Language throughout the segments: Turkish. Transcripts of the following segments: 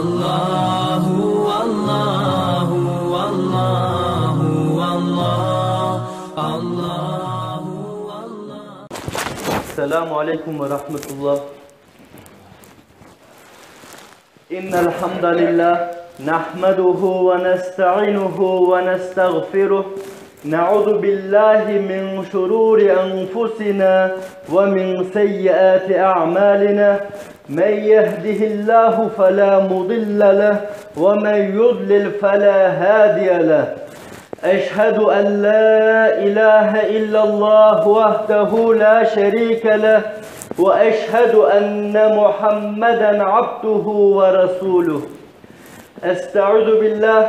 الله والله والله والله الله والله السلام عليكم ورحمة الله إن الحمد لله نحمده ونستعينه ونستغفره نعوذ بالله من شرور أنفسنا ومن سيئات أعمالنا. من يهده الله فلا مضل له ومن يضلل فلا هادي له. أشهد أن لا إله إلا الله وحده لا شريك له وأشهد أن محمدا عبده ورسوله. أستعوذ بالله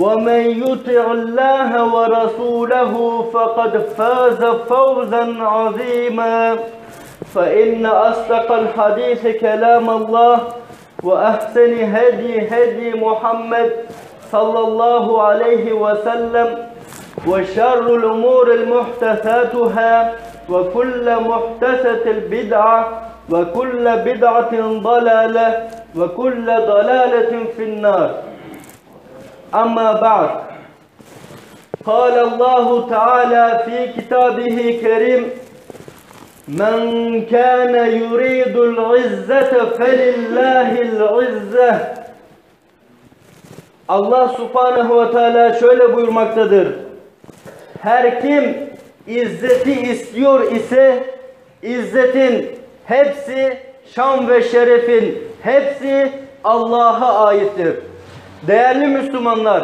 ومن يطع الله ورسوله فقد فاز فوزا عظيما فإن أصدق الحديث كلام الله وأحسن هدي هدي محمد صلى الله عليه وسلم وشر الأمور المحدثاتها وكل محدثة بدعة وكل بدعة ضلالة وكل ضلالة في النار أما بعد قال الله تعالى في كتابه كريم من كان يريد العزة فلله العزة Allah subhanehu ve teala şöyle buyurmaktadır. Her kim izzeti istiyor ise izzetin hepsi şan ve şerefin hepsi Allah'a aittir. Değerli Müslümanlar,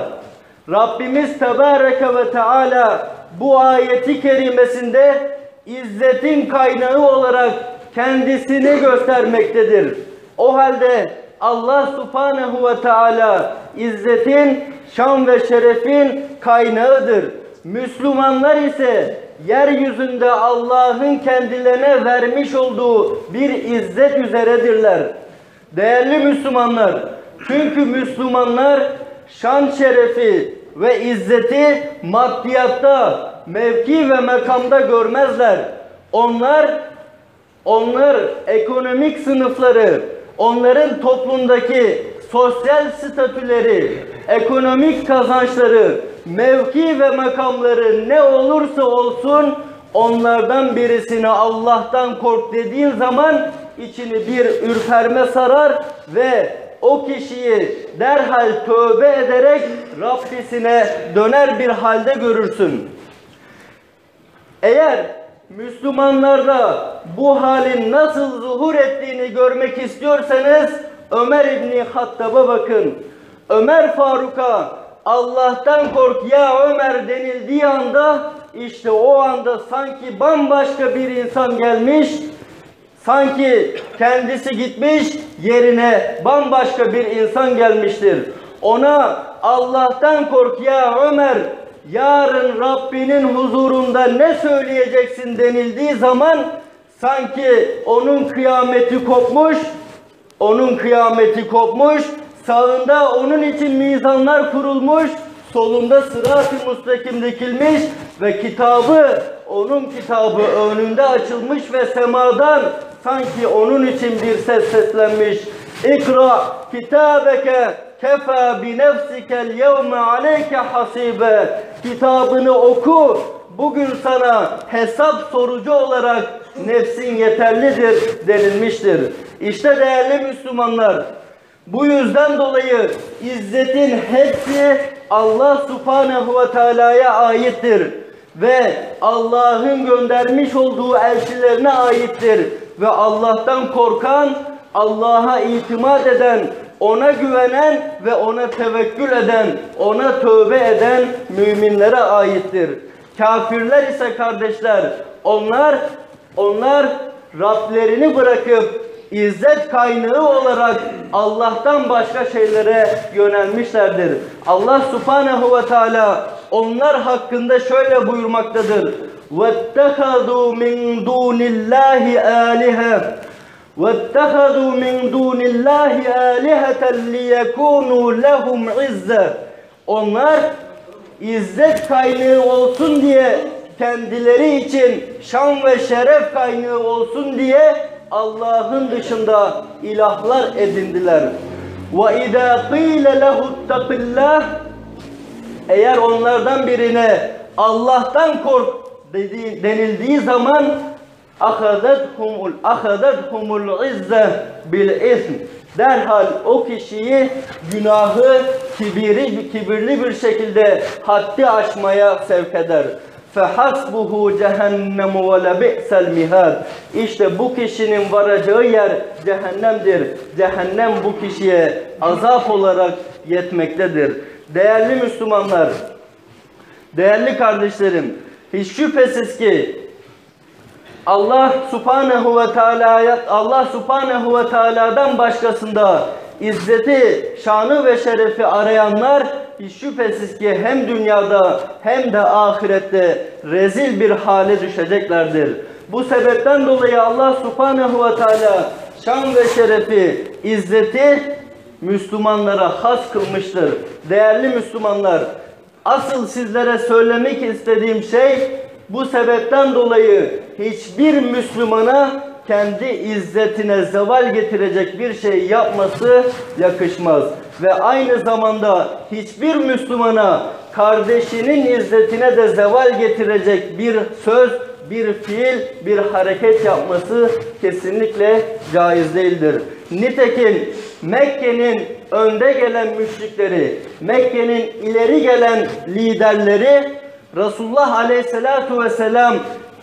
Rabbimiz Tebareke ve Teala bu ayeti kerimesinde izzetin kaynağı olarak kendisini göstermektedir. O halde Allah subhanehu ve teala izzetin, şan ve şerefin kaynağıdır. Müslümanlar ise yeryüzünde Allah'ın kendilerine vermiş olduğu bir izzet üzeredirler. Değerli Müslümanlar, çünkü Müslümanlar şan şerefi ve izzeti maddiyatta, mevki ve makamda görmezler. Onlar, onlar ekonomik sınıfları, onların toplumdaki sosyal statüleri, ekonomik kazançları, mevki ve makamları ne olursa olsun onlardan birisine Allah'tan kork dediğin zaman içini bir ürperme sarar ve o kişiyi derhal tövbe ederek Rabbisine döner bir halde görürsün. Eğer Müslümanlarda bu halin nasıl zuhur ettiğini görmek istiyorsanız Ömer İbni Hattab'a bakın. Ömer Faruk'a Allah'tan kork ya Ömer denildiği anda işte o anda sanki bambaşka bir insan gelmiş sanki kendisi gitmiş yerine bambaşka bir insan gelmiştir. Ona Allah'tan kork ya Ömer yarın Rabbinin huzurunda ne söyleyeceksin denildiği zaman sanki onun kıyameti kopmuş, onun kıyameti kopmuş, sağında onun için mizanlar kurulmuş, solunda sırat-ı müstakim dikilmiş ve kitabı, onun kitabı önünde açılmış ve semadan sanki onun için bir ses seslenmiş. İkra kitabeke kefa bi nefsikel yevme aleyke hasibe. Kitabını oku. Bugün sana hesap sorucu olarak nefsin yeterlidir denilmiştir. İşte değerli Müslümanlar bu yüzden dolayı izzetin hepsi Allah subhanehu ve teala'ya aittir. ve Allah'ın göndermiş olduğu elçilerine aittir. Ve Allah'tan korkan, Allah'a itimat eden, ona güvenen ve ona tevekkül eden, ona tövbe eden müminlere aittir. Kafirler ise kardeşler, onlar onlar Rablerini bırakıp İzzet kaynağı olarak Allah'tan başka şeylere yönelmişlerdir. Allah subhanehu ve teala onlar hakkında şöyle buyurmaktadır. وَاتَّخَذُوا مِنْ دُونِ اللّٰهِ آلِهَةً وَاتَّخَذُوا مِنْ دُونِ اللّٰهِ آلِهَةً لِيَكُونُوا لَهُمْ عِزَّةً Onlar izzet kaynağı olsun diye kendileri için şan ve şeref kaynağı olsun diye Allah'ın dışında ilahlar edindiler. Ve izâ qîle lehuttaqillâh eğer onlardan birine Allah'tan kork dediği, denildiği zaman ahadethumul ahadethumul izze bil ism derhal o kişiyi günahı kibiri, kibirli bir şekilde haddi aşmaya sevk eder. فَحَسْبُهُ cehennem ve lebi'sel mihad. İşte bu kişinin varacağı yer cehennemdir. Cehennem bu kişiye azap olarak yetmektedir. Değerli Müslümanlar, değerli kardeşlerim, hiç şüphesiz ki Allah Subhanahu ve Teala'ya Allah Subhanahu ve Teala'dan başkasında izzeti, şanı ve şerefi arayanlar şüphesiz ki hem dünyada hem de ahirette rezil bir hale düşeceklerdir. Bu sebepten dolayı Allah Subhanahu ve Teala şan ve şerefi, izzeti Müslümanlara has kılmıştır. Değerli Müslümanlar, asıl sizlere söylemek istediğim şey bu sebepten dolayı hiçbir Müslümana kendi izzetine zeval getirecek bir şey yapması yakışmaz. Ve aynı zamanda hiçbir Müslümana kardeşinin izzetine de zeval getirecek bir söz, bir fiil, bir hareket yapması kesinlikle caiz değildir. Nitekim Mekke'nin önde gelen müşrikleri, Mekke'nin ileri gelen liderleri Resulullah Aleyhisselatu Vesselam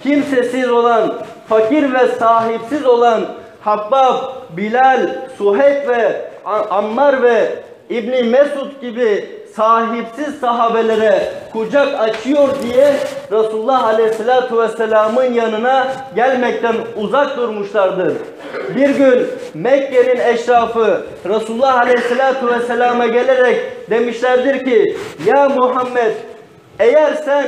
kimsesiz olan, fakir ve sahipsiz olan Habbab, Bilal, Suheyb ve Ammar ve İbni Mesud gibi sahipsiz sahabelere kucak açıyor diye Resulullah Aleyhisselatü Vesselam'ın yanına gelmekten uzak durmuşlardır. Bir gün Mekke'nin eşrafı Resulullah Aleyhisselatü Vesselam'a gelerek demişlerdir ki Ya Muhammed eğer sen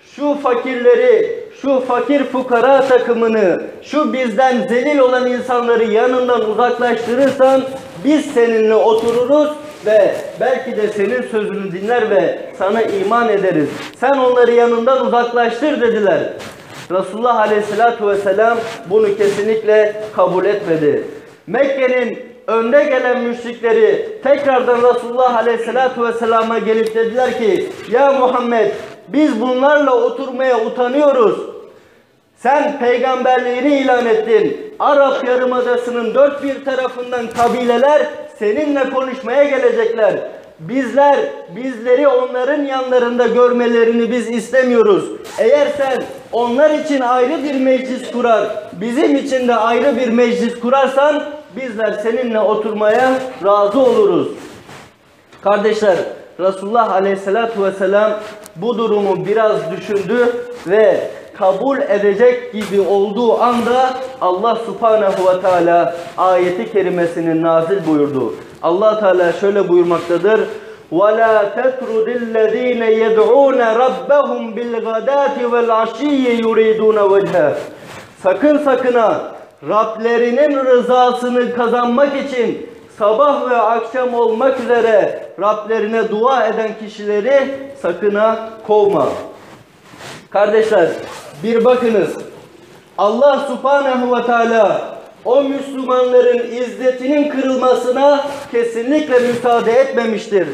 şu fakirleri, şu fakir fukara takımını, şu bizden zelil olan insanları yanından uzaklaştırırsan biz seninle otururuz ve belki de senin sözünü dinler ve sana iman ederiz. Sen onları yanından uzaklaştır dediler. Resulullah Aleyhisselatü Vesselam bunu kesinlikle kabul etmedi. Mekke'nin önde gelen müşrikleri tekrardan Resulullah Aleyhisselatü Vesselam'a gelip dediler ki Ya Muhammed biz bunlarla oturmaya utanıyoruz. Sen peygamberliğini ilan ettin. Arap Yarımadası'nın dört bir tarafından kabileler seninle konuşmaya gelecekler. Bizler, bizleri onların yanlarında görmelerini biz istemiyoruz. Eğer sen onlar için ayrı bir meclis kurar, bizim için de ayrı bir meclis kurarsan bizler seninle oturmaya razı oluruz. Kardeşler, Resulullah Aleyhisselatü Vesselam bu durumu biraz düşündü ve kabul edecek gibi olduğu anda Allah Subhanahu ve Teala ayeti kerimesini nazil buyurdu. Allah Teala şöyle buyurmaktadır. وَلَا تَتْرُدِ الَّذ۪ينَ يَدْعُونَ رَبَّهُمْ بِالْغَدَاتِ وَالْعَشِيِّ يُرِيدُونَ وَجْهَهِ Sakın sakına Rablerinin rızasını kazanmak için sabah ve akşam olmak üzere Rablerine dua eden kişileri sakına kovma. Kardeşler bir bakınız Allah subhanehu ve teala o Müslümanların izzetinin kırılmasına kesinlikle müsaade etmemiştir.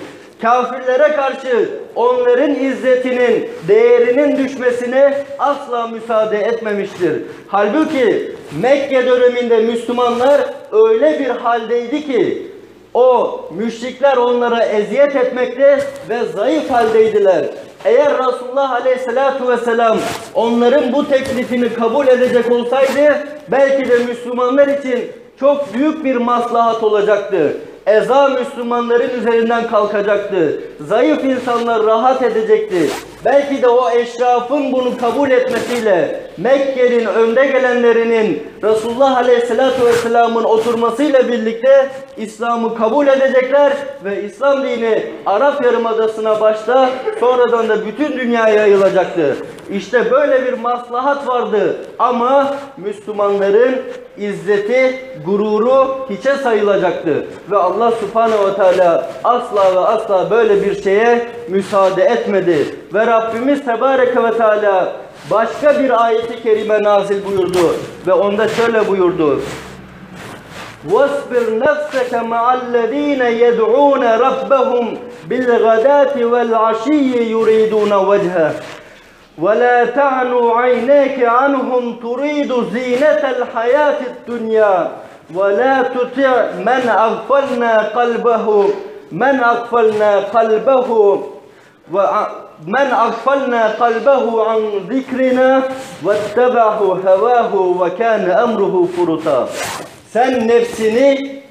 Kafirlere karşı onların izzetinin, değerinin düşmesine asla müsaade etmemiştir. Halbuki Mekke döneminde Müslümanlar öyle bir haldeydi ki o müşrikler onlara eziyet etmekte ve zayıf haldeydiler. Eğer Resulullah Aleyhisselatü Vesselam onların bu teklifini kabul edecek olsaydı belki de Müslümanlar için çok büyük bir maslahat olacaktı. Eza Müslümanların üzerinden kalkacaktı. Zayıf insanlar rahat edecekti. Belki de o eşrafın bunu kabul etmesiyle Mekke'nin önde gelenlerinin Resulullah Aleyhisselatü Vesselam'ın oturmasıyla birlikte İslam'ı kabul edecekler ve İslam dini Arap Yarımadası'na başta sonradan da bütün dünyaya yayılacaktı. İşte böyle bir maslahat vardı ama Müslümanların izzeti, gururu hiçe sayılacaktı. Ve Allah subhanehu ve teala asla ve asla böyle bir şeye müsaade etmedi. Ve Rabbimiz tebareke ve teala başka bir ayeti kerime nazil buyurdu. Ve onda şöyle buyurdu. واصبر نفسك مع الذين يدعون ربهم بالغداة والعشي يريدون وجهه ولا تعنو عينيك عنهم تريد زينة الحياة الدنيا ولا تطع من أغفلنا قلبه من أغفلنا قلبه ومن أغفلنا قلبه عن ذكرنا واتبعه هواه وكان أمره فرطا sen nefsini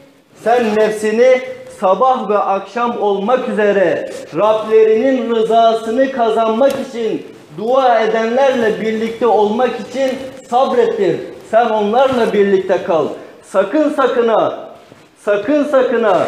sen nefsini sabah ve akşam olmak üzere Rablerinin rızasını kazanmak için dua edenlerle birlikte olmak için sabrettir. Sen onlarla birlikte kal. Sakın sakına, sakın sakına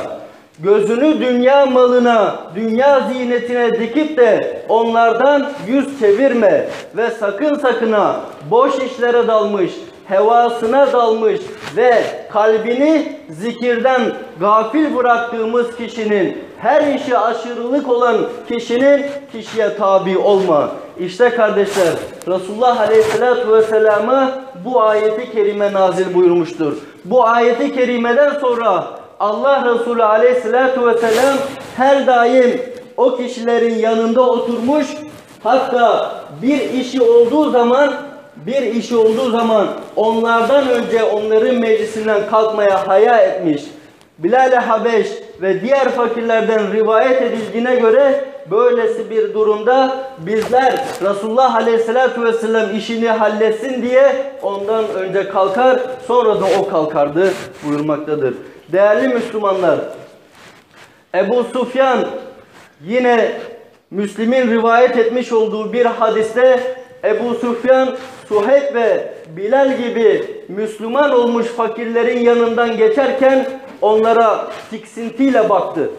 gözünü dünya malına, dünya zinetine dikip de onlardan yüz çevirme ve sakın sakına boş işlere dalmış, hevasına dalmış ve kalbini zikirden gafil bıraktığımız kişinin her işi aşırılık olan kişinin kişiye tabi olma. İşte kardeşler Resulullah Aleyhisselatü Vesselam'a bu ayeti kerime nazil buyurmuştur. Bu ayeti kerimeden sonra Allah Resulü Aleyhisselatü Vesselam her daim o kişilerin yanında oturmuş hatta bir işi olduğu zaman bir işi olduğu zaman onlardan önce onların meclisinden kalkmaya haya etmiş. Bilal-i Habeş ve diğer fakirlerden rivayet edildiğine göre böylesi bir durumda bizler Resulullah Aleyhisselatü Vesselam işini halletsin diye ondan önce kalkar sonra da o kalkardı buyurmaktadır. Değerli Müslümanlar Ebu Sufyan yine Müslim'in rivayet etmiş olduğu bir hadiste Ebu Sufyan, Suheyb ve Bilal gibi Müslüman olmuş fakirlerin yanından geçerken onlara tiksintiyle baktı.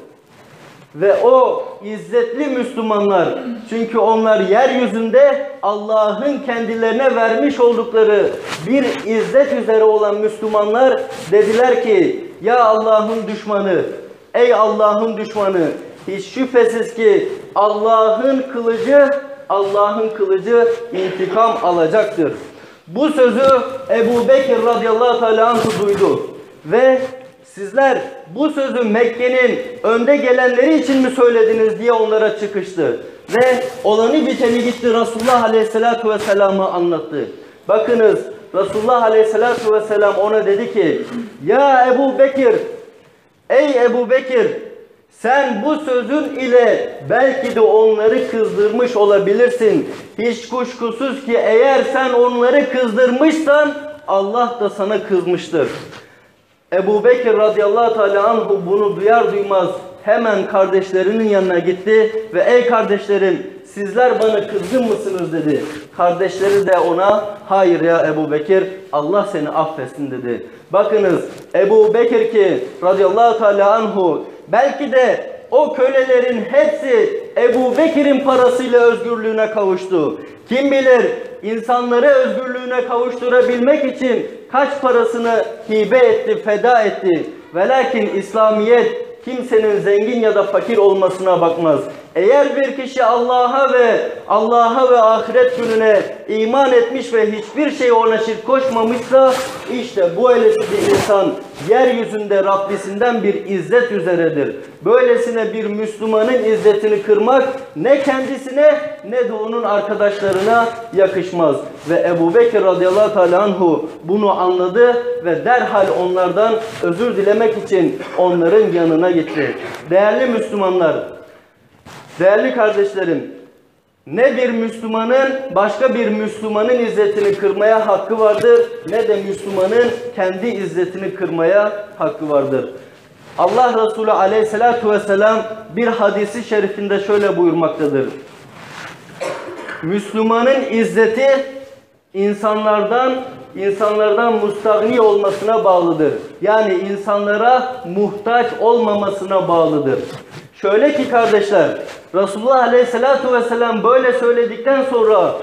Ve o izzetli Müslümanlar çünkü onlar yeryüzünde Allah'ın kendilerine vermiş oldukları bir izzet üzere olan Müslümanlar dediler ki ya Allah'ın düşmanı ey Allah'ın düşmanı hiç şüphesiz ki Allah'ın kılıcı Allah'ın kılıcı intikam alacaktır. Bu sözü Ebu Bekir radıyallahu anhu duydu. Ve sizler bu sözü Mekke'nin önde gelenleri için mi söylediniz diye onlara çıkıştı. Ve olanı biteni gitti Resulullah aleyhissalatu vesselam'ı anlattı. Bakınız Resulullah aleyhissalatu vesselam ona dedi ki Ya Ebu Bekir Ey Ebu Bekir sen bu sözün ile belki de onları kızdırmış olabilirsin. Hiç kuşkusuz ki eğer sen onları kızdırmışsan Allah da sana kızmıştır. Ebu Bekir radıyallahu teala anhu bunu duyar duymaz hemen kardeşlerinin yanına gitti ve ey kardeşlerim sizler bana kızgın mısınız dedi. Kardeşleri de ona hayır ya Ebu Bekir Allah seni affetsin dedi. Bakınız Ebu Bekir ki radıyallahu teala anhu belki de o kölelerin hepsi Ebu Bekir'in parasıyla özgürlüğüne kavuştu. Kim bilir insanları özgürlüğüne kavuşturabilmek için kaç parasını hibe etti, feda etti. Ve lakin İslamiyet kimsenin zengin ya da fakir olmasına bakmaz. Eğer bir kişi Allah'a ve Allah'a ve ahiret gününe iman etmiş ve hiçbir şey ona şirk koşmamışsa işte bu bir insan yeryüzünde Rabbisinden bir izzet üzeredir. Böylesine bir Müslümanın izzetini kırmak ne kendisine ne de onun arkadaşlarına yakışmaz. Ve Ebu Bekir radıyallahu teala anhu bunu anladı ve derhal onlardan özür dilemek için onların yanına gitti. Değerli Müslümanlar, Değerli kardeşlerim, Ne bir Müslümanın başka bir Müslümanın izzetini kırmaya hakkı vardır ne de Müslümanın kendi izzetini kırmaya hakkı vardır. Allah Resulü aleyhissalatu vesselam bir hadisi şerifinde şöyle buyurmaktadır. Müslümanın izzeti insanlardan insanlardan mustagni olmasına bağlıdır. Yani insanlara muhtaç olmamasına bağlıdır. Şöyle ki kardeşler, Resulullah Aleyhisselatü Vesselam böyle söyledikten sonra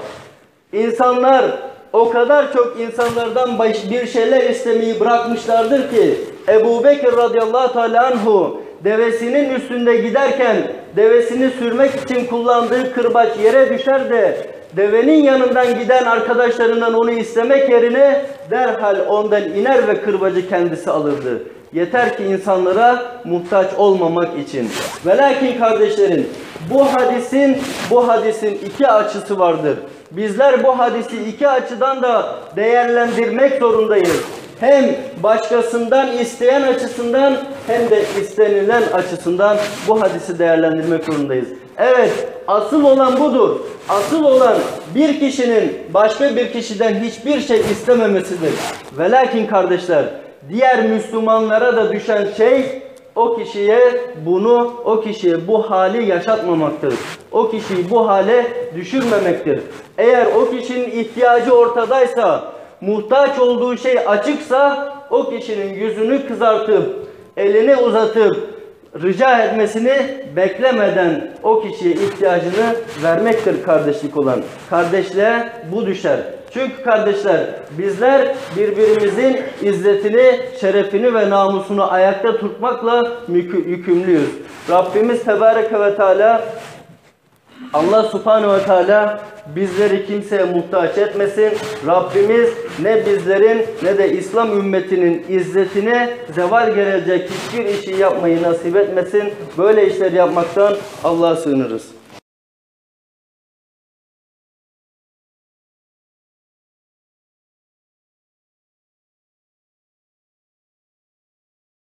insanlar o kadar çok insanlardan bir şeyler istemeyi bırakmışlardır ki Ebu Bekir radıyallahu teala anhu devesinin üstünde giderken devesini sürmek için kullandığı kırbaç yere düşer de devenin yanından giden arkadaşlarından onu istemek yerine derhal ondan iner ve kırbacı kendisi alırdı. Yeter ki insanlara muhtaç olmamak için. Ve lakin kardeşlerim bu hadisin bu hadisin iki açısı vardır. Bizler bu hadisi iki açıdan da değerlendirmek zorundayız. Hem başkasından isteyen açısından hem de istenilen açısından bu hadisi değerlendirmek zorundayız. Evet, asıl olan budur. Asıl olan bir kişinin başka bir kişiden hiçbir şey istememesidir. Ve lakin kardeşler, diğer Müslümanlara da düşen şey o kişiye bunu, o kişiye bu hali yaşatmamaktır. O kişiyi bu hale düşürmemektir. Eğer o kişinin ihtiyacı ortadaysa, muhtaç olduğu şey açıksa, o kişinin yüzünü kızartıp, elini uzatıp, rica etmesini beklemeden o kişiye ihtiyacını vermektir kardeşlik olan. Kardeşliğe bu düşer. Çünkü kardeşler bizler birbirimizin izzetini, şerefini ve namusunu ayakta tutmakla yükümlüyüz. Rabbimiz Tebareke ve Teala Allah subhanehu ve teala bizleri kimseye muhtaç etmesin. Rabbimiz ne bizlerin ne de İslam ümmetinin izzetine zeval gelecek hiçbir işi yapmayı nasip etmesin. Böyle işler yapmaktan Allah'a sığınırız.